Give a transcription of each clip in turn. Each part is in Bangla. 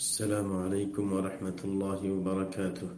السلام عليكم ورحمة الله وبركاته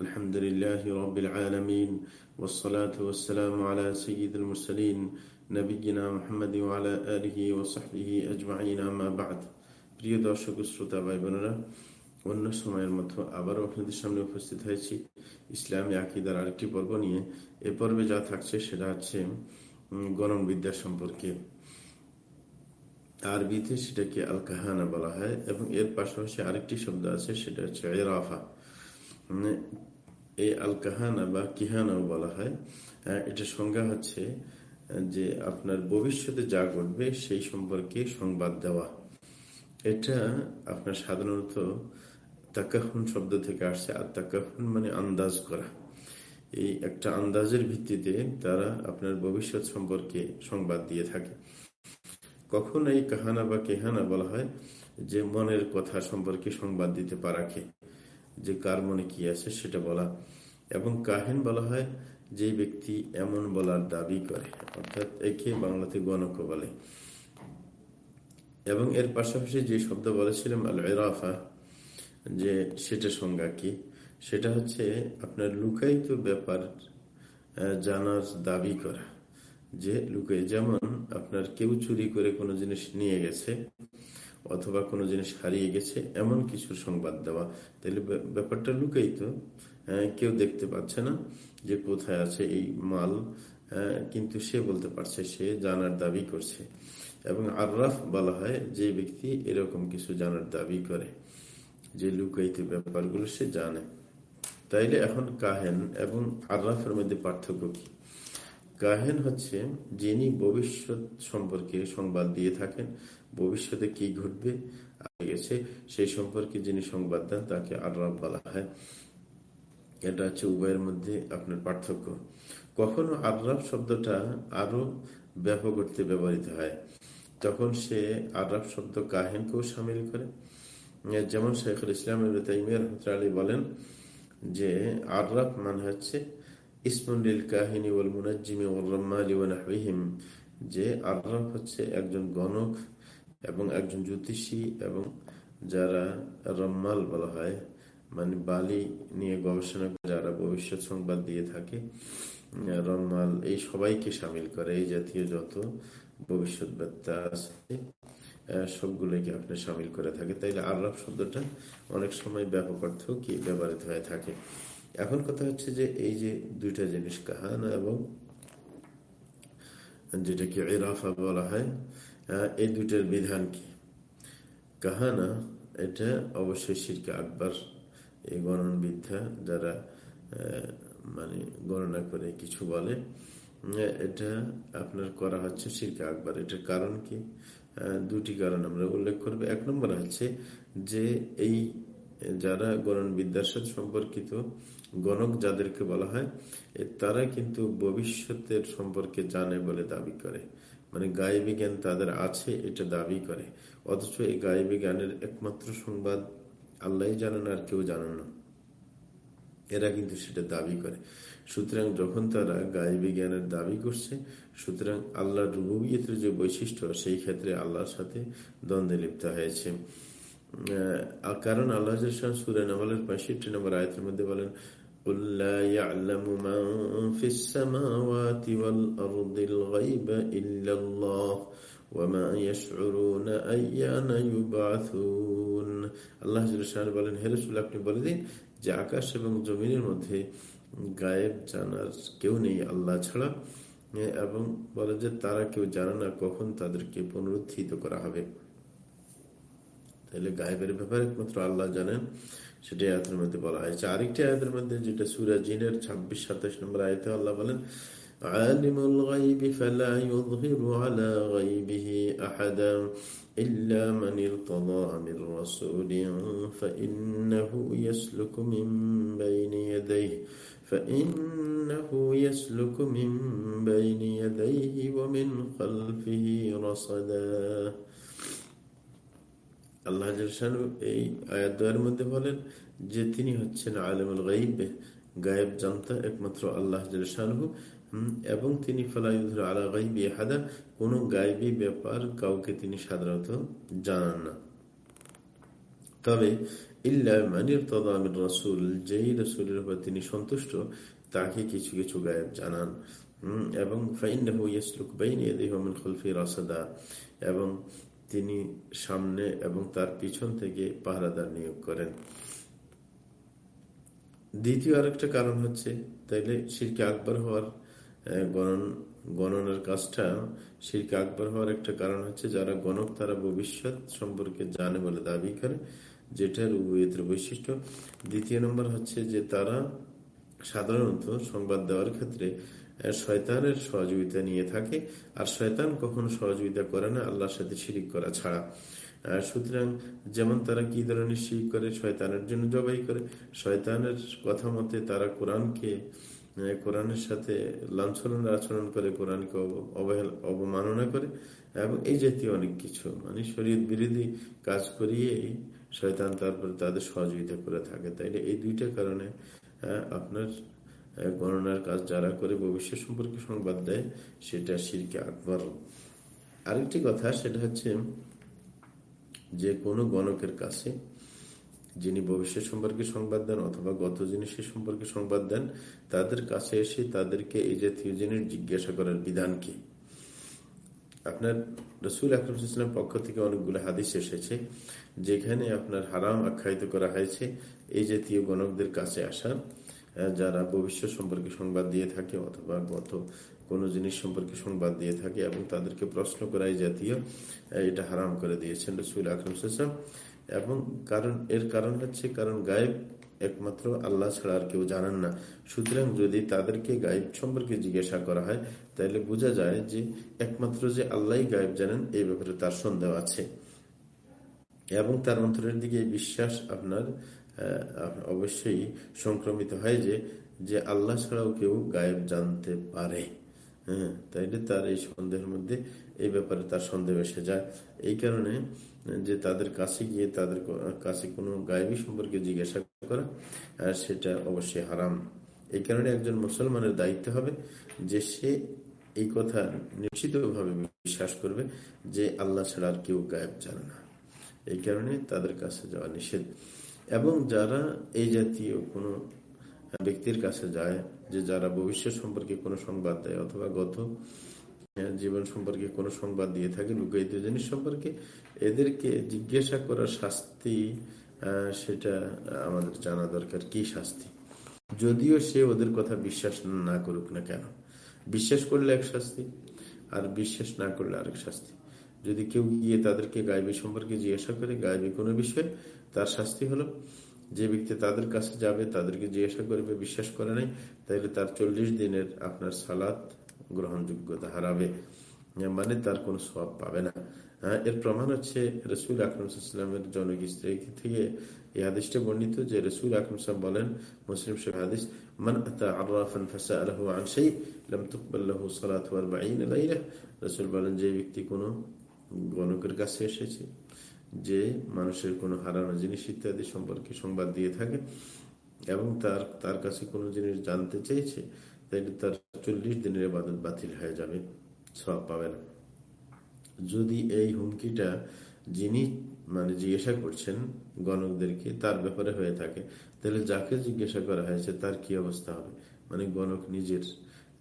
الحمد لله رب العالمين والصلاة والسلام على سيد المرسلين نبينا محمد وعلى آله وصحبه أجمعين أما بعد প্রিয় দর্শক শ্রোতা ভাই বোনেরা অন্য সময়ের মতো আবারও আপনাদের সামনে উপস্থিত হয়েছি ইসলামী আকিদার আরেকটি পর্ব নিয়ে এ পর্বে যা থাকছে সেটা হচ্ছে গণন বিদ্যা সম্পর্কে আরবিতে সেটাকে আল কাহানা বলা হয় এবং এর পাশাপাশি আরেকটি শব্দ আছে, সেটা হচ্ছে এরাফা মানে এই আল কাহানা বা কিহানাও বলা হয়। এটা সংজ্ঞা হচ্ছে যে আপনার ভবিষ্যতে যা ঘটবে সেই সম্পর্কে সংবাদ দেওয়া। এটা আপনার সাধারণত তাকাহুন শব্দ থেকে আসছে। আর তাকাহুন মানে আন্দাজ করা। এই একটা আন্দাজের ভিত্তিতে তারা আপনার ভবিষ্যৎ সম্পর্কে সংবাদ দিয়ে থাকে। কখন এই কাহানা বা কেহানা বলা হয় যে মনের কথা সম্পর্কে সংবাদ দিতে পারাকে যে কার মনে কি আছে সেটা বলা। এবং কাহেন বলা হয় যে ব্যক্তি এমন বলার দাবি করে, অর্থাৎ একে বাংলাতে গণক বলে। এবং এর পাশাপাশি যে শব্দ বলেছিলাম আল এরাফা যে সেটা সংজ্ঞা কি? সেটা হচ্ছে আপনার লুকায়িত ব্যাপার জানার দাবি করা। যে লুকাই যেমন আপনার কেউ চুরি করে কোনো জিনিস নিয়ে গেছে অথবা কোনো জিনিস হারিয়ে গেছে, এমন কিছু সংবাদ দেওয়া। তাহলে ব্যাপারটা লুকাইত কেউ দেখতে পাচ্ছে না যে কোথায় আছে এই মাল। কিন্তু সে বলতে পারছে, সে জানার দাবি করছে। এবং আর্রাফ বলা হয় যে ব্যক্তি এরকম কিছু জানার দাবি করে, যে লুকাইতে ব্যাপারগুলো সে জানে। তাইলে এখন কাহেন এবং আর্রাফের মধ্যে পার্থক্য কি? কাহেন হচ্ছে যিনি ভবিষ্যৎ সম্পর্কে সংবাদ দিয়ে থাকেন, ভবিষ্যতে কি ঘটবে গেছে, সেই সম্পর্কে যিনি সংবাদ দেন তাকে আর্রাফ বলা হয়। এটা হচ্ছে উভয়ের মধ্যে আপনার পার্থক্য। কখনো আর্রাফ শব্দটা আরও ব্যাপক করতে ব্যবহৃত হয়। তখন সে আর্রাফ শব্দ কাহেনকেও সামিল করে, যেমন শেখুল ইসলাম আলী বলেন যে আর্রাফ মানে হচ্ছে ইসমুল কাহিনী ওল মুনাজিমি ওল রম্মালি ওয়াহিম যে আর্রাফ হচ্ছে একজন গণক এবং একজন জ্যোতিষী এবং যারা রম্মাল বলা হয় মানে বালি নিয়ে গবেষণা করে যারা ভবিষ্যৎ সংবাদ দিয়ে থাকে রম্মাল এই সবাইকে সামিল করে, এই জাতীয় যত ভবিষ্যৎ বার্তা আছে সবগুলোকে আপনি সামিল করে থাকে। তাইলে আর্রাফ শব্দটা অনেক সময় ব্যাপক অর্থ কি ব্যবহৃত হয়ে থাকে। এখন কথা হচ্ছে যে এই যে দুইটা জিনিস, কাহানা এবং যেটাকে এরাফা বলা হয় এই দুইটার বিধান কি? কাহানা, এটা অবশ্যই শিরকে আকবর এই গণন বিদ্যা যারা মানে গণনা করে কিছু বলে এটা আপনার করা হচ্ছে শিরকে আকবর। এটার কারণ কি? দুটি কারণ আমরা উল্লেখ করব। এক নম্বর হচ্ছে যে এই যারা গণন বিদ্যার সাথে সম্পর্কিত গণক যাদেরকে বলা হয় তারা কিন্তু ভবিষ্যতের সম্পর্কে জানে বলে দাবি করে। মানে গায়েবী জ্ঞান তাদের আছে, এটা দাবি করে। অথচ এই গায়েবী জ্ঞানের একমাত্র সংবাদ আল্লাহ জানেন আর কেউ জানেন না। এরা কিন্তু সেটা দাবি করে। সুতরাং যখন তারা গায়েবী জ্ঞানের দাবি করছে, সুতরাং আল্লাহ রুবিয়তের যে বৈশিষ্ট্য, সেই ক্ষেত্রে আল্লাহর সাথে দ্বন্দ্বে লিপ্ত হয়েছে। কারণ আল্লাহ সুরান আমলের পঁয়ষট্টি নম্বর আয়তের মধ্যে বলেন বলেন হেরসুল আপনি বলে দিন যে আকাশ এবং জমিনের মধ্যে গায়েব জানার কেউ নেই আল্লাহ ছাড়া। এবং বলে যে তারা কেউ জানে না কখন তাদেরকে পুনরুত্থিত করা হবে। তাহলে গায়েবের ব্যাপারে একমাত্র আল্লাহ জানেন সেটা আয়াতের মধ্যে বলা হয়েছে আরেকটি আয়াতের মধ্যে যেটা সুরা জিনের ছাব্বিশ সাতাশ নম্বর আয়তে আল্লাহ বলেন عالم الغيب فلا يظهر على غيبه أحدا إلا من ارتضى من رسول فإنه يسلك من بين يديه فإنه يسلك من بين يديه ومن خلفه رصدا আল্লাহ এই আয়াতের মধ্যে বলেন যে তিনি হচ্ছেন আলমুল গাইব গায়েব জানতা একমাত্র আল্লাহ শাহু এবং তিনি ফলাইধুর আলা গাইবি হাদা কোন গাইবী ব্যাপার কাউকে তিনি সাধারণত জানান না। তবে তিনি সন্তুষ্ট, তাকে কিছু কিছু গায়েব জানান। এবং এবং তিনি সামনে এবং তার পিছন থেকে পাহারাদার নিয়োগ করেন। দ্বিতীয় আরেকটা কারণ হচ্ছে, তাইলে শিরকে আকবর হওয়ার গণন, গণনার কাজটা শিরকে আকবর হওয়ার একটা কারণ হচ্ছে, যারা গণক তারা ভবিষ্যৎ সম্পর্কে জানে বলে দাবি করে, যেটার উভয়ের বৈশিষ্ট্য। দ্বিতীয় নম্বর হচ্ছে যে তারা সাধারণত সংবাদ দেওয়ার ক্ষেত্রে শয়তানের সহযোগিতা নিয়ে থাকে। আর শয়তান কখনো সহযোগিতা করে না, আল্লাহর সাথে শিরিক করা ছাড়া। সুতরাং যেমন তারা কি ধরনের শিরিক করে, শয়তানের জন্য জবাই করে। শয়তানের কথা মতে তারা কোরআনকে কোরআনের সাথে লাঞ্ছনের আচরণ করে, কোরআনকে অবহেল, অবমাননা করে, এবং এই জাতীয় অনেক কিছু। মানে শরীর বিরোধী কাজ করিয়েই শয়তান তারপরে তাদের সহযোগিতা করে থাকে। তাইলে এই দুইটা কারণে আপনার গণনার কাজ যারা করে ভবিষ্যৎ সম্পর্কে সংবাদ দেয়, সেটা শিরকে আকবর। আরেকটি কথা, সেটা হচ্ছে যে কোনো গণকের কাছে যিনি ভবিষ্যৎ সম্পর্কে সংবাদ দেন অথবা গত জিনিসের সম্পর্কে সংবাদ দেন, তাদের কাছে এসে তাদেরকে এই জাতীয় জিনিস জিজ্ঞাসা করার বিধান কি? আপনার রসুল আকরম পক্ষ থেকে অনেকগুলো হাদিস এসেছে, যেখানে আপনার হারাম আখ্যায়িত করা হয়েছে, এই জাতীয় গণকদের কাছে আসা। যারা ভবিষ্যৎ সম্পর্কে সংবাদ দিয়ে থাকে অথবা গত কোনো জিনিস সম্পর্কে সংবাদ দিয়ে থাকে এবং তাদেরকে প্রশ্ন করাই জাতীয় এটা হারাম করে দিয়েছেন রসুল আকরম সাম এবং কারণ, এর কারণ হচ্ছে কারণ গায়েব একমাত্র আল্লাহ ছাড়া আর কেউ জানেন না। সুতরাং যদি তাদেরকে গায়েব সম্পর্কে জিজ্ঞাসা করা হয়, তাহলে বোঝা যায় যে একমাত্র যে আল্লাহ গায়েব জানেন, এই ব্যাপারে তার সন্দেহ আছে। এবং তার অন্তরের দিকে বিশ্বাস আপনার অবশ্যই সংক্রমিত হয় যে যে আল্লাহ ছাড়াও কেউ গায়েব জানতে পারে। হ্যাঁ তাইলে তার এই সন্দেহের মধ্যে এই ব্যাপারে তার সন্দেহ এসে যায়। এই কারণে যে তাদের কাছে গিয়ে তাদের কাছে কোনো গায়েবী সম্পর্কে জিজ্ঞাসা করা সেটা অবশ্যই হারাম। এই কারণে একজন মুসলমানের দায়িত্ব হবে যে সে এই কথা নিশ্চিতভাবে বিশ্বাস করবে যে আল্লাহ ছাড়া আর কেউ গায়েব জানে না। এই কারণে তাদের কাছে যাওয়া নিষেধ। এবং যারা এই জাতীয় কোনো ব্যক্তির কাছে যায়, যে যারা ভবিষ্যৎ সম্পর্কে কোনো সংবাদ দেয় অথবা গত জীবন সম্পর্কে কোনো সংবাদ দিয়ে থাকে, লুকায়িত জিনিস সম্পর্কে, এদেরকে জিজ্ঞাসা করার শাস্তি সেটা আমাদের জানা দরকার কি শাস্তি। যদিও সে ওদের কথা বিশ্বাস না করুক না কেন। বিশ্বাস করলে এক শাস্তি, আর বিশ্বাস না করলে আরেক শাস্তি। যদি কেউ গিয়ে তাদেরকে গায়েবী সম্পর্কে জিজ্ঞাসা করে, গায়েবী কোনো বিষয়, তার শাস্তি হলো যে ব্যক্তি তাদের কাছে যাবে, তাদেরকে জিজ্ঞাসা করবে, বিশ্বাস করে নাই, তাহলে তার চল্লিশ দিনের আপনার সালাত গ্রহণযোগ্যতা হারাবে। মানে তার কোনো সব পাবে না। এর প্রমাণ হচ্ছে রসুল আকরমসাল্লামের জনক স্ত্রী থেকে এই হাদিসটা বর্ণিত যে রসুল আকরম সাহেব বলেন, মুসলিম শেখ হাদিস, মান রসুল বলেন, যে ব্যক্তি কোনো গণকের কাছে এসেছে যে মানুষের কোনো হারানো জিনিস ইত্যাদি সম্পর্কে সংবাদ দিয়ে থাকে এবং তার তার কাছে কোনো জিনিস জানতে চেয়েছে তাইলে তার চল্লিশ দিনের আবাদত বাতিল হয়ে যাবে সব পাবে না। যদি এই হুমকিটা যিনি মানে জিজ্ঞাসা করছেন গণকদেরকে, তার ব্যাপারে হয়ে থাকে, তাহলে যাকে জিজ্ঞাসা করা হয়েছে তার কি অবস্থা হবে? মানে গণক নিজের,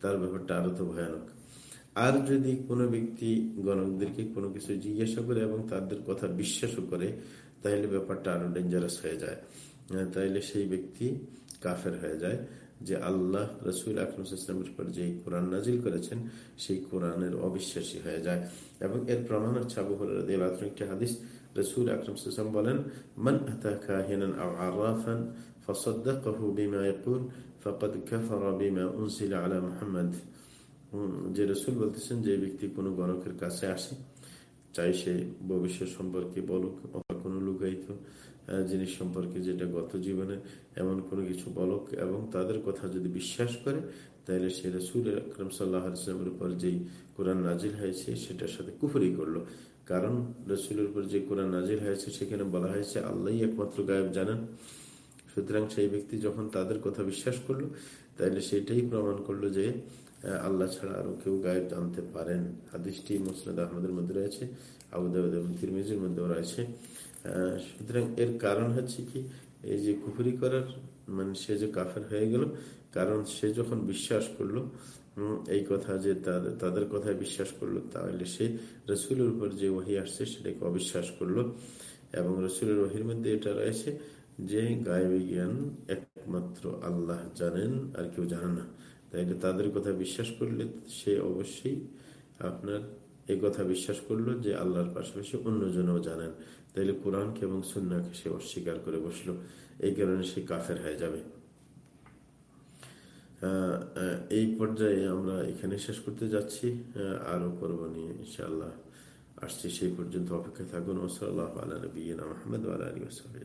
তার ব্যাপারটা আরও তো ভয়ানক। আর যদি কোনো ব্যক্তি গণকদেরকে কোনো কিছু জিজ্ঞাসা করে এবং তাদের কথা বিশ্বাসও করে তাহলে ব্যাপারটা আরো ডেঞ্জারাস হয়ে যায় তাইলে সেই ব্যক্তি কাফের হয়ে যায় যে আল্লাহ রসুল আকরমের উপর যে কোরআন নাজিল করেছেন সেই কোরআনের অবিশ্বাসী হয়ে যায় এবং এর প্রমাণ হচ্ছে আবু একটি হাদিস রসুল আকরম বলেন মান কাহিনান আরাফান فصدقه بما يقول فقد كفر بما أنزل على محمد যে রসুল বলতেছেন, যে ব্যক্তি কোনো গণকের কাছে আসে, চাই সে ভবিষ্যৎ সম্পর্কে বলুক অথবা কোনো লুকায়িত জিনিস সম্পর্কে যেটা গত জীবনে এমন কোনো কিছু বলক এবং তাদের কথা যদি বিশ্বাস করে, তাহলে সে রসুল আকরম সাল্লাহামের উপর যেই কোরআন নাজির হয়েছে, সেটার সাথে কুফরি করল। কারণ রসুলের উপর যে কোরআন নাজির হয়েছে, সেখানে বলা হয়েছে আল্লাহ একমাত্র গায়ব জানান। সুতরাং সেই ব্যক্তি যখন তাদের কথা বিশ্বাস করল, তাহলে সেটাই প্রমাণ করল যে আল্লাহ ছাড়া আরও কেউ গায়েব জানতে পারেন। হাদিসটি মুসনাদ আহমদের মধ্যে রয়েছে আবুদাবাদ এবং তিরমিজির মধ্যেও রয়েছে। সুতরাং এর কারণ হচ্ছে কি, এই যে কুফরি করার মানে সে যে কাফের হয়ে গেল, কারণ সে যখন বিশ্বাস করল এই কথা যে তাদের কথায় বিশ্বাস করল, তাহলে সে রসুলের উপর যে ওহি আসছে, সেটাকে অবিশ্বাস করল। এবং রসুলের ওহির মধ্যে এটা রয়েছে যে গায়েবী জ্ঞান একমাত্র আল্লাহ জানেন আর কেউ জানে না। তাইলে তাদের কথা বিশ্বাস করলে সে অবশ্যই আপনার এই কথা বিশ্বাস করল যে আল্লাহর পাশাপাশি অন্যজনও জানেন। তাইলে কোরআনকে এবং সুন্নাকে সে অস্বীকার করে বসল। এই কারণে সে কাফের হয়ে যাবে। এই পর্যায়ে আমরা এখানে শেষ করতে যাচ্ছি। আহ, আরও করব নিয়ে ইনশাআল্লাহ আসছি। সেই পর্যন্ত অপেক্ষা থাকুন। ওসল আল্লাহ আলা নবীনা মাহমদ আলী ওসাল